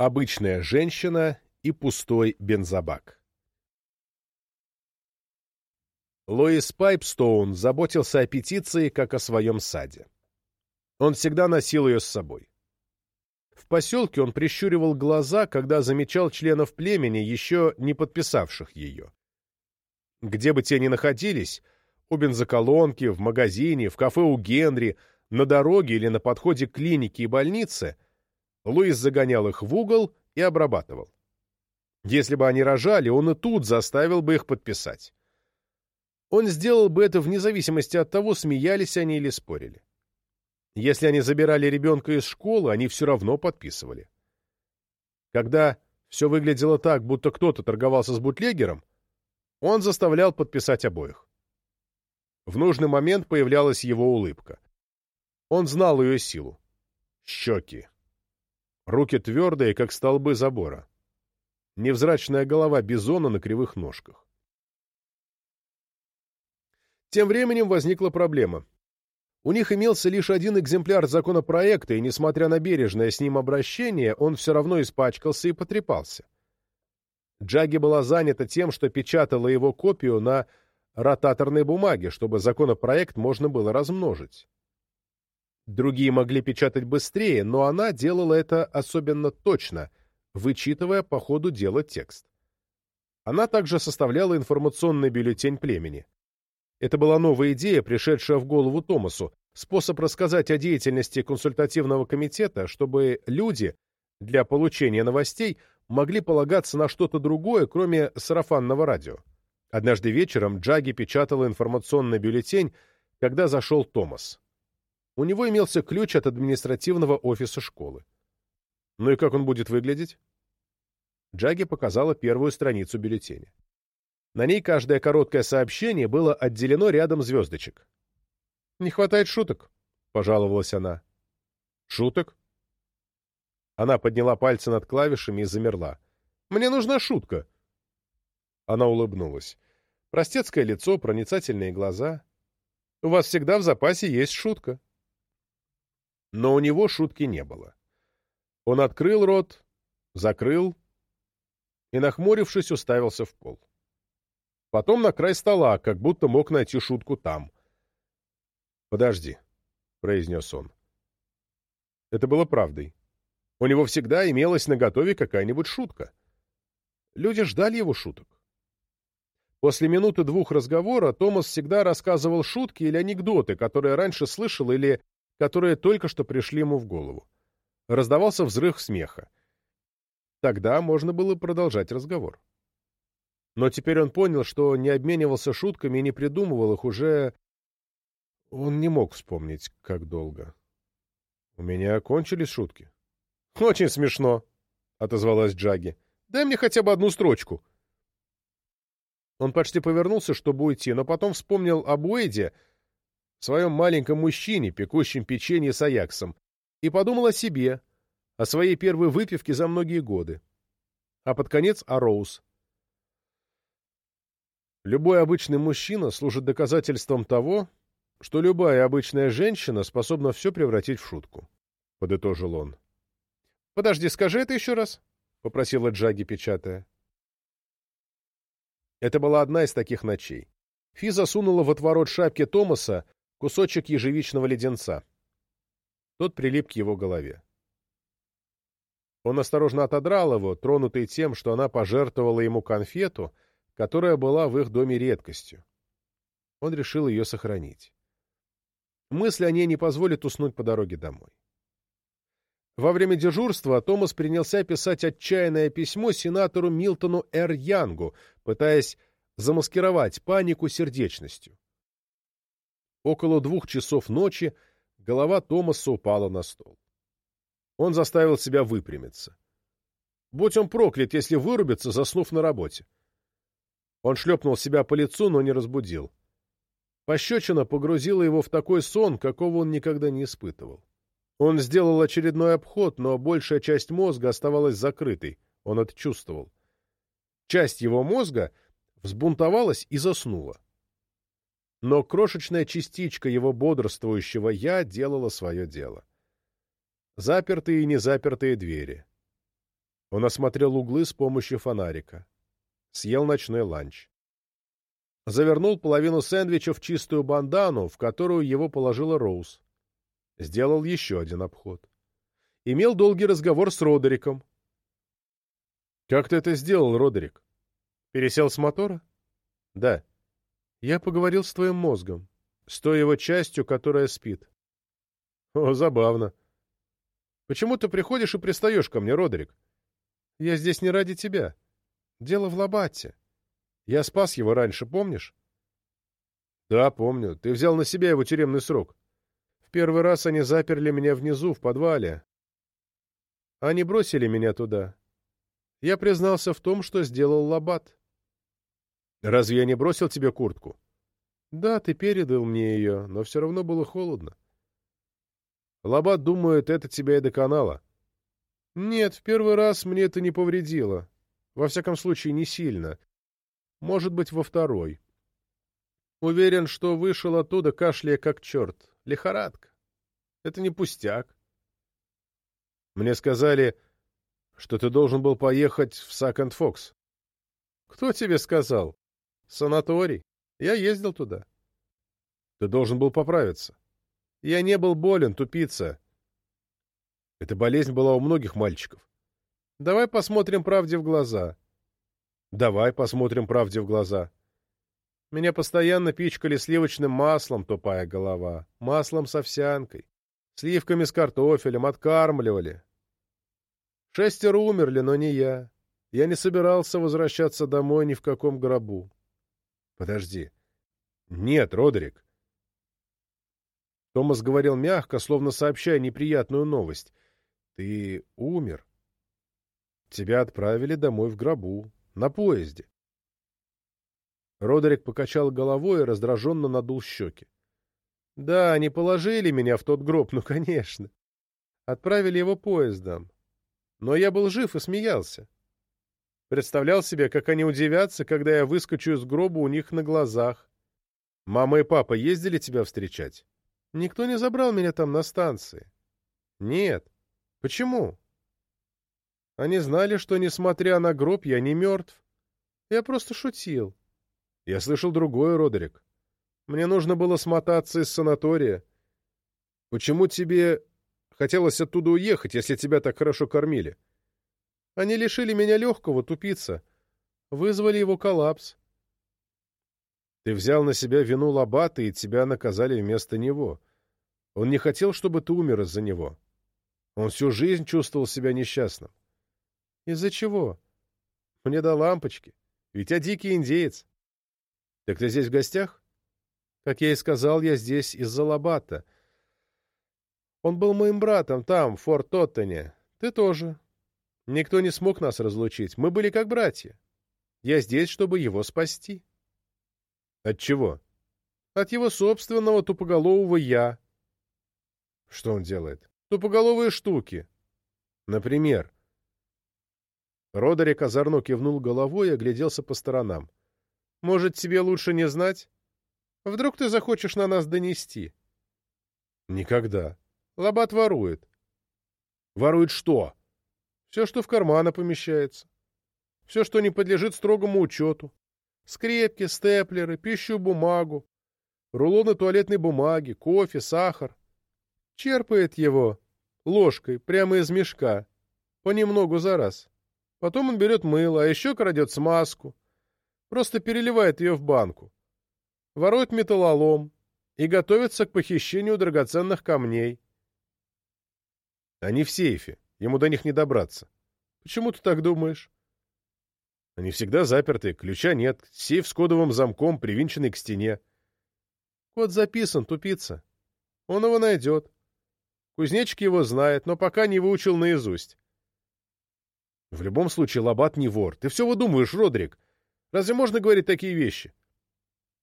Обычная женщина и пустой бензобак. Лоис Пайпстоун заботился о петиции, как о своем саде. Он всегда носил ее с собой. В поселке он прищуривал глаза, когда замечал членов племени, еще не подписавших ее. Где бы те ни находились, у бензоколонки, в магазине, в кафе у Генри, на дороге или на подходе к клинике и больнице, Луис загонял их в угол и обрабатывал. Если бы они рожали, он и тут заставил бы их подписать. Он сделал бы это вне зависимости от того, смеялись они или спорили. Если они забирали ребенка из школы, они все равно подписывали. Когда все выглядело так, будто кто-то торговался с бутлегером, он заставлял подписать обоих. В нужный момент появлялась его улыбка. Он знал ее силу. Щеки. Руки твердые, как столбы забора. Невзрачная голова бизона на кривых ножках. Тем временем возникла проблема. У них имелся лишь один экземпляр законопроекта, и, несмотря на бережное с ним обращение, он все равно испачкался и потрепался. Джаги была занята тем, что печатала его копию на ротаторной бумаге, чтобы законопроект можно было размножить. Другие могли печатать быстрее, но она делала это особенно точно, вычитывая по ходу дела текст. Она также составляла информационный бюллетень племени. Это была новая идея, пришедшая в голову Томасу, способ рассказать о деятельности консультативного комитета, чтобы люди для получения новостей могли полагаться на что-то другое, кроме сарафанного радио. Однажды вечером Джаги печатала информационный бюллетень, когда зашел Томас. У него имелся ключ от административного офиса школы. Ну и как он будет выглядеть? Джаги показала первую страницу бюллетеня. На ней каждое короткое сообщение было отделено рядом звездочек. «Не хватает шуток», — пожаловалась она. «Шуток?» Она подняла пальцы над клавишами и замерла. «Мне нужна шутка». Она улыбнулась. Простецкое лицо, проницательные глаза. «У вас всегда в запасе есть шутка». Но у него шутки не было. Он открыл рот, закрыл и, нахмурившись, уставился в пол потом на край стола, как будто мог найти шутку там. «Подожди», — произнес он. Это было правдой. У него всегда имелась наготове какая-нибудь шутка. Люди ждали его шуток. После минуты-двух разговора Томас всегда рассказывал шутки или анекдоты, которые раньше слышал или которые только что пришли ему в голову. Раздавался взрыв смеха. Тогда можно было продолжать разговор. Но теперь он понял, что не обменивался шутками и не придумывал их уже... Он не мог вспомнить, как долго. «У меня кончились шутки». «Очень смешно», — отозвалась Джаги. «Дай мне хотя бы одну строчку». Он почти повернулся, чтобы уйти, но потом вспомнил об Уэйде, своем маленьком мужчине, пекущем печенье с Аяксом, и подумал о себе, о своей первой выпивке за многие годы. А под конец о Роуз. Любой обычный мужчина служит доказательством того, что любая обычная женщина способна все превратить в шутку, — подытожил он. — Подожди, скажи это еще раз, — попросила Джаги, печатая. Это была одна из таких ночей. Фи засунула в отворот шапки Томаса кусочек ежевичного леденца. Тот прилип к его голове. Он осторожно отодрал его, тронутый тем, что она пожертвовала ему конфету — которая была в их доме редкостью. Он решил ее сохранить. Мысль о ней не позволит уснуть по дороге домой. Во время дежурства Томас принялся писать отчаянное письмо сенатору Милтону Р. Янгу, пытаясь замаскировать панику сердечностью. Около двух часов ночи голова Томаса упала на стол. Он заставил себя выпрямиться. Будь он проклят, если вырубится, заснув на работе. Он шлепнул себя по лицу, но не разбудил. Пощечина погрузила его в такой сон, какого он никогда не испытывал. Он сделал очередной обход, но большая часть мозга оставалась закрытой, он это чувствовал. Часть его мозга взбунтовалась и заснула. Но крошечная частичка его бодрствующего «я» делала свое дело. Запертые и незапертые двери. Он осмотрел углы с помощью фонарика. Съел ночной ланч. Завернул половину сэндвича в чистую бандану, в которую его положила Роуз. Сделал еще один обход. Имел долгий разговор с Родериком. «Как ты это сделал, Родерик? Пересел с мотора?» «Да. Я поговорил с твоим мозгом, с той его частью, которая спит». «О, забавно. Почему ты приходишь и пристаешь ко мне, Родерик? Я здесь не ради тебя. Дело в Лабате. Я спас его раньше, помнишь? Да, помню. Ты взял на себя его тюремный срок. В первый раз они заперли меня внизу, в подвале. Они бросили меня туда. Я признался в том, что сделал Лабат. Разве я не бросил тебе куртку? Да, ты передал мне ее, но все равно было холодно. Лабат думает, это тебя и доконало. Нет, в первый раз мне это не повредило. Во всяком случае, не сильно. Может быть, во второй. Уверен, что вышел оттуда, кашляя как черт. Лихорадка. Это не пустяк. Мне сказали, что ты должен был поехать в Сакенд Фокс. Кто тебе сказал? Санаторий. Я ездил туда. Ты должен был поправиться. Я не был болен, тупица. Эта болезнь была у многих мальчиков. Давай посмотрим правде в глаза. Давай посмотрим правде в глаза. Меня постоянно пичкали сливочным маслом, тупая голова, маслом с овсянкой, сливками с картофелем, откармливали. Шестеро умерли, но не я. Я не собирался возвращаться домой ни в каком гробу. Подожди. Нет, Родерик. Томас говорил мягко, словно сообщая неприятную новость. Ты умер. Тебя отправили домой в гробу, на поезде. Родерик покачал головой и раздраженно надул щеки. Да, они положили меня в тот гроб, ну, конечно. Отправили его поездом. Но я был жив и смеялся. Представлял себе, как они удивятся, когда я выскочу из гроба у них на глазах. Мама и папа ездили тебя встречать? Никто не забрал меня там на станции. Нет. Почему? Они знали, что, несмотря на гроб, я не мертв. Я просто шутил. Я слышал другое, Родерик. Мне нужно было смотаться из санатория. Почему тебе хотелось оттуда уехать, если тебя так хорошо кормили? Они лишили меня легкого, тупица. Вызвали его коллапс. Ты взял на себя вину Лабата, и тебя наказали вместо него. Он не хотел, чтобы ты умер из-за него. Он всю жизнь чувствовал себя несчастным. Из-за чего? Мне до лампочки. Ведь я дикий индеец. Так ты здесь в гостях? Как я и сказал, я здесь из-за Лабата. Он был моим братом там, в Форт Тоттене. Ты тоже. Никто не смог нас разлучить. Мы были как братья. Я здесь, чтобы его спасти. От чего? От его собственного тупоголового «я». Что он делает? Тупоголовые штуки. Например. Родерик озорно кивнул головой и огляделся по сторонам. Может, тебе лучше не знать? Вдруг ты захочешь на нас донести? Никогда. Лобат ворует. Ворует что? Все, что в карманы помещается. Все, что не подлежит строгому учету. Скрепки, степлеры, пищу, бумагу, рулоны туалетной бумаги, кофе, сахар. Черпает его ложкой прямо из мешка, понемногу за раз. Потом он берет мыло, а еще крадет смазку. Просто переливает ее в банку. Ворует металлолом и готовится к похищению драгоценных камней. Они в сейфе. Ему до них не добраться. Почему ты так думаешь? Они всегда заперты, ключа нет, сейф с кодовым замком, привинченный к стене. Код записан, тупица. Он его найдет. Кузнечик его знает, но пока не выучил наизусть. В любом случае, Лабат не вор. Ты все выдумываешь, Родрик. Разве можно говорить такие вещи?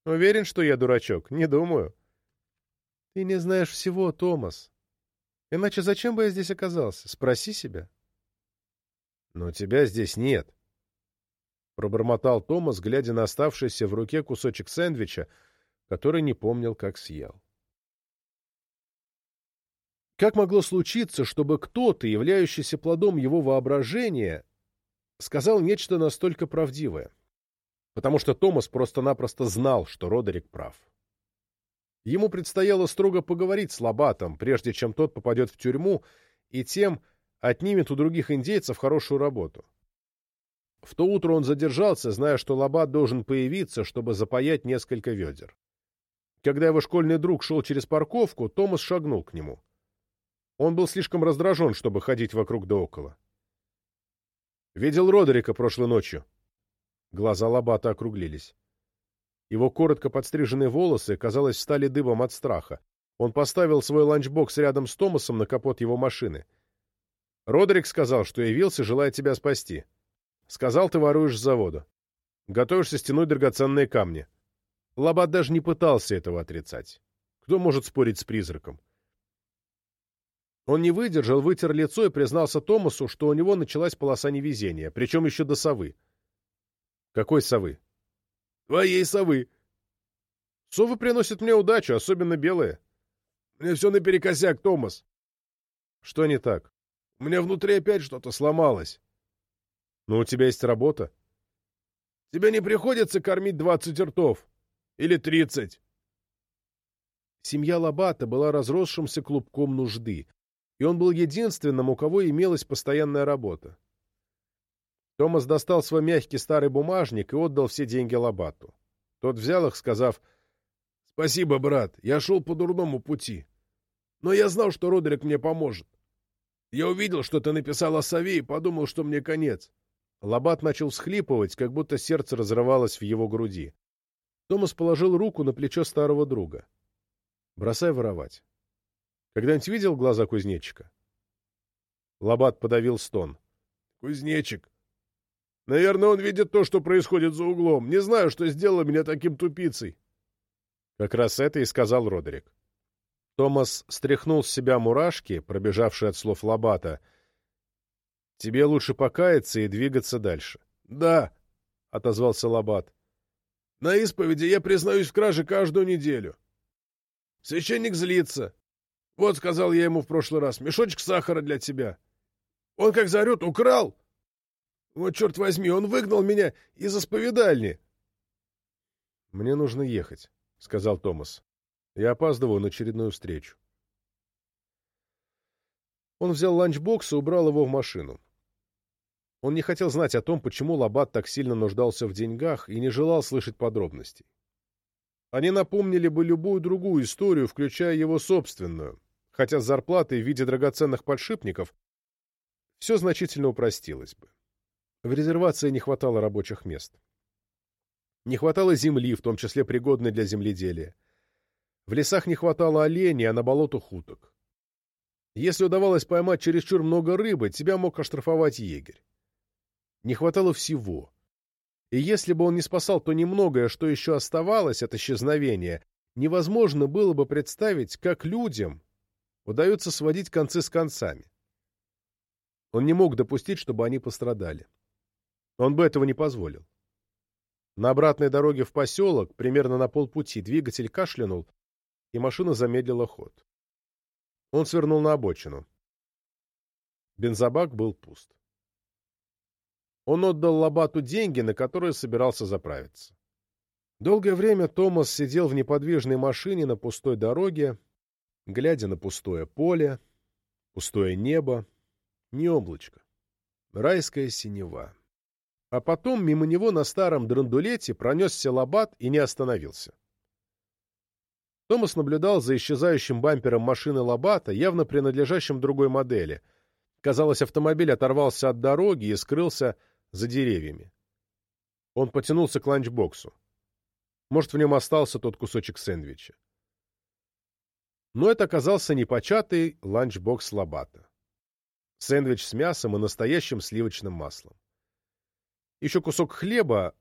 Уверен, что я дурачок? Не думаю. Ты не знаешь всего, Томас. Иначе зачем бы я здесь оказался? Спроси себя. Но тебя здесь нет. Пробормотал Томас, глядя на оставшийся в руке кусочек сэндвича, который не помнил, как съел. Как могло случиться, чтобы кто-то, являющийся плодом его воображения, сказал нечто настолько правдивое, потому что Томас просто-напросто знал, что Родерик прав. Ему предстояло строго поговорить с Лабатом, прежде чем тот попадет в тюрьму, и тем отнимет у других индейцев хорошую работу. В то утро он задержался, зная, что Лабат должен появиться, чтобы запаять несколько ведер. Когда его школьный друг шел через парковку, Томас шагнул к нему. Он был слишком раздражен, чтобы ходить вокруг да около. «Видел Родерика прошлой ночью». Глаза Лабата округлились. Его коротко подстриженные волосы, казалось, встали дыбом от страха. Он поставил свой ланчбокс рядом с Томасом на капот его машины. «Родерик сказал, что явился, желая тебя спасти. Сказал, ты воруешь с завода. Готовишься стянуть драгоценные камни». Лабат даже не пытался этого отрицать. Кто может спорить с призраком? Он не выдержал, вытер лицо и признался Томасу, что у него началась полоса невезения, причем еще до совы. Какой совы? Твоей совы. Совы приносят мне удачу, особенно белые. Мне все наперекосяк, Томас. Что не так? У меня внутри опять что-то сломалось. Но у тебя есть работа. Тебе не приходится кормить двадцать ртов. Или тридцать. Семья Лабата была разросшимся клубком нужды и он был единственным, у кого имелась постоянная работа. Томас достал свой мягкий старый бумажник и отдал все деньги Лабату. Тот взял их, сказав, «Спасибо, брат, я шел по дурному пути. Но я знал, что Родерик мне поможет. Я увидел, что ты написал о сове и подумал, что мне конец». Лабат начал всхлипывать, как будто сердце разрывалось в его груди. Томас положил руку на плечо старого друга. «Бросай воровать. Когда-нибудь видел глаза кузнечика? Лобат подавил стон. Кузнечик. Наверное, он видит то, что происходит за углом. Не знаю, что сделало меня таким тупицей. Как раз это и сказал Родерик. Томас стряхнул с себя мурашки, пробежавшие от слов Лобата. «Тебе лучше покаяться и двигаться дальше». «Да», — отозвался Лобат. «На исповеди я признаюсь в краже каждую неделю. Священник злится. Вот, сказал я ему в прошлый раз, мешочек сахара для тебя. Он как заорет, украл. Вот, черт возьми, он выгнал меня из исповедальни. Мне нужно ехать, сказал Томас. Я опаздываю на очередную встречу. Он взял ланчбокс и убрал его в машину. Он не хотел знать о том, почему Лабат так сильно нуждался в деньгах и не желал слышать подробностей. Они напомнили бы любую другую историю, включая его собственную, хотя с зарплатой в виде драгоценных подшипников все значительно упростилось бы. В резервации не хватало рабочих мест. Не хватало земли, в том числе пригодной для земледелия. В лесах не хватало оленей, а на болоту хуток. Если удавалось поймать чересчур много рыбы, тебя мог оштрафовать егерь. Не хватало всего. И если бы он не спасал то немногое, что еще оставалось от исчезновения, невозможно было бы представить, как людям, удается сводить концы с концами. Он не мог допустить, чтобы они пострадали. Он бы этого не позволил. На обратной дороге в поселок, примерно на полпути, двигатель кашлянул, и машина замедлила ход. Он свернул на обочину. Бензобак был пуст. Он отдал Лобату деньги, на которые собирался заправиться. Долгое время Томас сидел в неподвижной машине на пустой дороге, глядя на пустое поле, пустое небо, не облачко, райская синева. А потом мимо него на старом драндулете пронесся лабат и не остановился. Томас наблюдал за исчезающим бампером машины Лабата, явно принадлежащим другой модели. Казалось, автомобиль оторвался от дороги и скрылся за деревьями. Он потянулся к ланчбоксу. Может, в нем остался тот кусочек сэндвича но это оказался непочатый ланчбокс Лабата. Сэндвич с мясом и настоящим сливочным маслом. Еще кусок хлеба,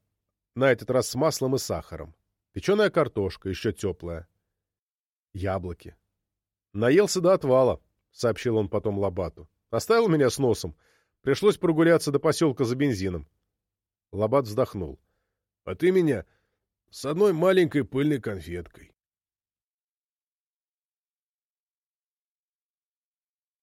на этот раз с маслом и сахаром. Печеная картошка, еще теплая. Яблоки. Наелся до отвала, сообщил он потом Лабату. Оставил меня с носом. Пришлось прогуляться до поселка за бензином. Лабат вздохнул. — А ты меня с одной маленькой пыльной конфеткой.